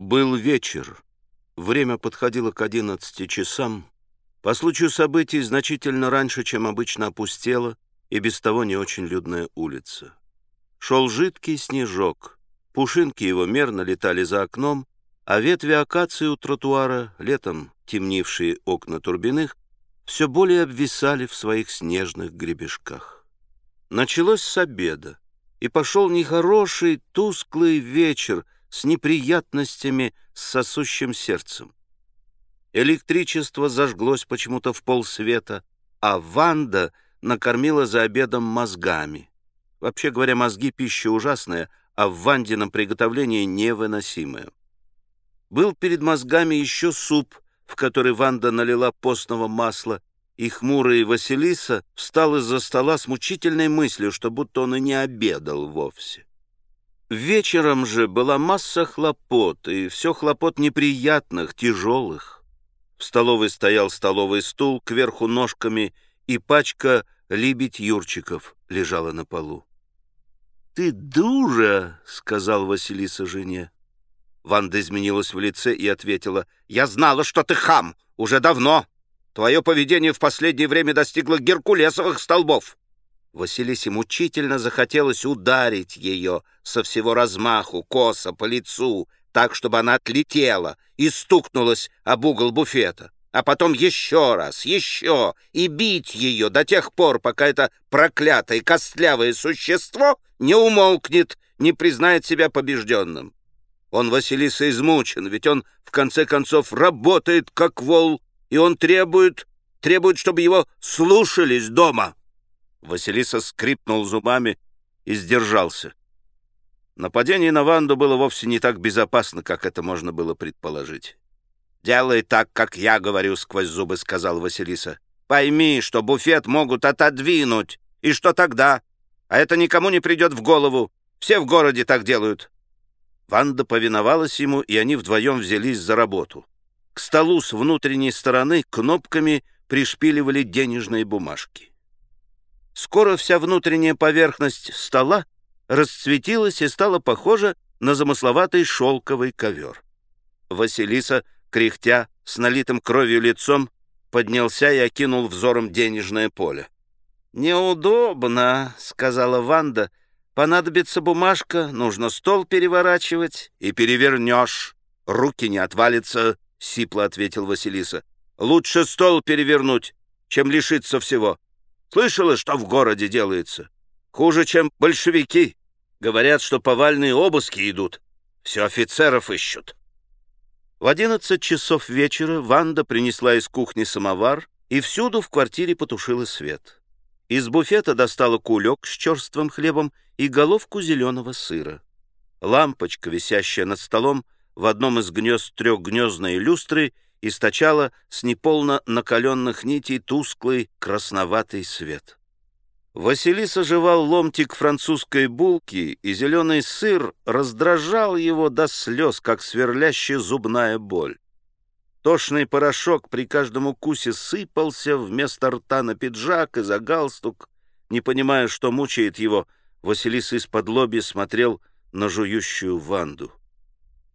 Был вечер. Время подходило к одиннадцати часам. По случаю событий значительно раньше, чем обычно опустела, и без того не очень людная улица. Шел жидкий снежок. Пушинки его мерно летали за окном, а ветви акации у тротуара, летом темнившие окна турбиных, все более обвисали в своих снежных гребешках. Началось с обеда, и пошел нехороший, тусклый вечер — с неприятностями, с сосущим сердцем. Электричество зажглось почему-то в полсвета, а Ванда накормила за обедом мозгами. Вообще говоря, мозги — пища ужасная, а в Вандином приготовлении невыносимая. Был перед мозгами еще суп, в который Ванда налила постного масла, и хмурый Василиса встал из-за стола с мучительной мыслью, что будто он и не обедал вовсе. Вечером же была масса хлопот, и все хлопот неприятных, тяжелых. В столовой стоял столовый стул, кверху ножками, и пачка либедь Юрчиков лежала на полу. «Ты дура!» — сказал Василиса жене. Ванда изменилась в лице и ответила. «Я знала, что ты хам! Уже давно! Твое поведение в последнее время достигло геркулесовых столбов!» Василисе мучительно захотелось ударить ее со всего размаху, косо, по лицу, так, чтобы она отлетела и стукнулась об угол буфета, а потом еще раз, еще, и бить ее до тех пор, пока это проклятое костлявое существо не умолкнет, не признает себя побежденным. Он, Василиса, измучен, ведь он, в конце концов, работает как вол, и он требует, требует, чтобы его слушались дома». Василиса скрипнул зубами и сдержался. Нападение на Ванду было вовсе не так безопасно, как это можно было предположить. «Делай так, как я говорю», — сквозь зубы сказал Василиса. «Пойми, что буфет могут отодвинуть. И что тогда? А это никому не придет в голову. Все в городе так делают». Ванда повиновалась ему, и они вдвоем взялись за работу. К столу с внутренней стороны кнопками пришпиливали денежные бумажки. Скоро вся внутренняя поверхность стола расцветилась и стала похожа на замысловатый шелковый ковер. Василиса, кряхтя, с налитым кровью лицом, поднялся и окинул взором денежное поле. «Неудобно», — сказала Ванда. «Понадобится бумажка, нужно стол переворачивать, и перевернешь. Руки не отвалятся», — сипло ответил Василиса. «Лучше стол перевернуть, чем лишиться всего». Слышала, что в городе делается? Хуже, чем большевики. Говорят, что повальные обыски идут. Все офицеров ищут. В одиннадцать часов вечера Ванда принесла из кухни самовар и всюду в квартире потушила свет. Из буфета достала кулек с черствым хлебом и головку зеленого сыра. Лампочка, висящая над столом, в одном из гнезд трехгнездной люстры источала с неполно накаленных нитей тусклый красноватый свет. Василиса жевал ломтик французской булки, и зеленый сыр раздражал его до слез, как сверлящая зубная боль. Тошный порошок при каждом укусе сыпался вместо рта на пиджак и за галстук. Не понимая, что мучает его, Василиса из-под лоби смотрел на жующую Ванду.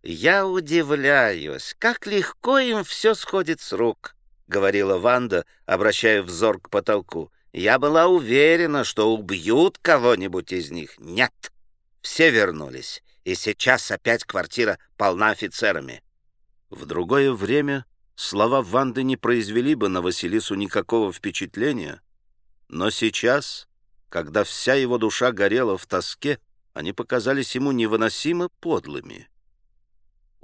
«Я удивляюсь, как легко им все сходит с рук», — говорила Ванда, обращая взор к потолку. «Я была уверена, что убьют кого-нибудь из них. Нет, все вернулись, и сейчас опять квартира полна офицерами». В другое время слова Ванды не произвели бы на Василису никакого впечатления, но сейчас, когда вся его душа горела в тоске, они показались ему невыносимо подлыми.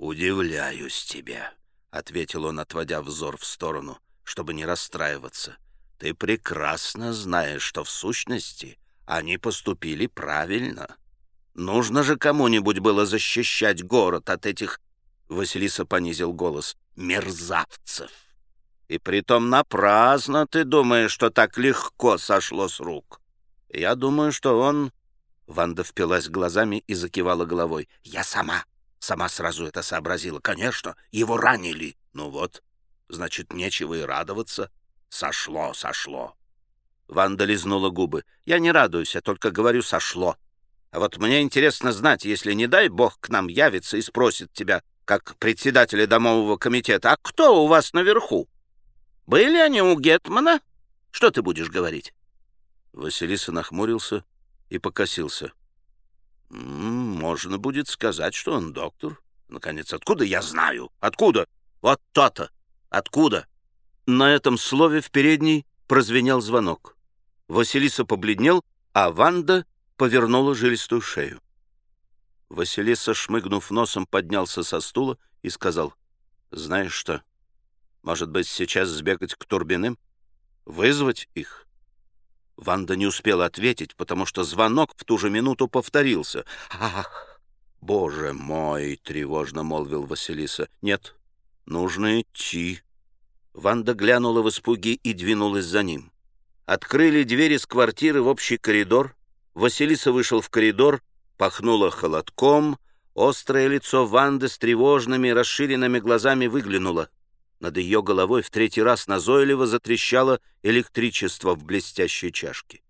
«Удивляюсь тебе», — ответил он, отводя взор в сторону, чтобы не расстраиваться. «Ты прекрасно знаешь, что в сущности они поступили правильно. Нужно же кому-нибудь было защищать город от этих...» Василиса понизил голос. «Мерзавцев!» И притом напрасно ты думаешь, что так легко сошло с рук. Я думаю, что он...» Ванда впилась глазами и закивала головой. «Я сама Сама сразу это сообразила. Конечно, его ранили. Ну вот, значит, нечего и радоваться. Сошло, сошло. Ванда лизнула губы. Я не радуюсь, я только говорю «сошло». А вот мне интересно знать, если, не дай бог, к нам явится и спросит тебя, как председателя домового комитета. А кто у вас наверху? Были они у Гетмана? Что ты будешь говорить? Василиса нахмурился и покосился. «Можно будет сказать, что он доктор. Наконец, откуда я знаю? Откуда? Вот то-то. Откуда?» На этом слове в передней прозвенел звонок. Василиса побледнел, а Ванда повернула жилистую шею. Василиса, шмыгнув носом, поднялся со стула и сказал, «Знаешь что, может быть, сейчас сбегать к Турбиным? Вызвать их?» Ванда не успела ответить, потому что звонок в ту же минуту повторился. «Ах, боже мой!» — тревожно молвил Василиса. «Нет, нужно идти». Ванда глянула в испуге и двинулась за ним. Открыли двери с квартиры в общий коридор. Василиса вышел в коридор, пахнуло холодком, острое лицо Ванды с тревожными, расширенными глазами выглянуло. Над ее головой в третий раз назойливо затрещало электричество в блестящей чашке.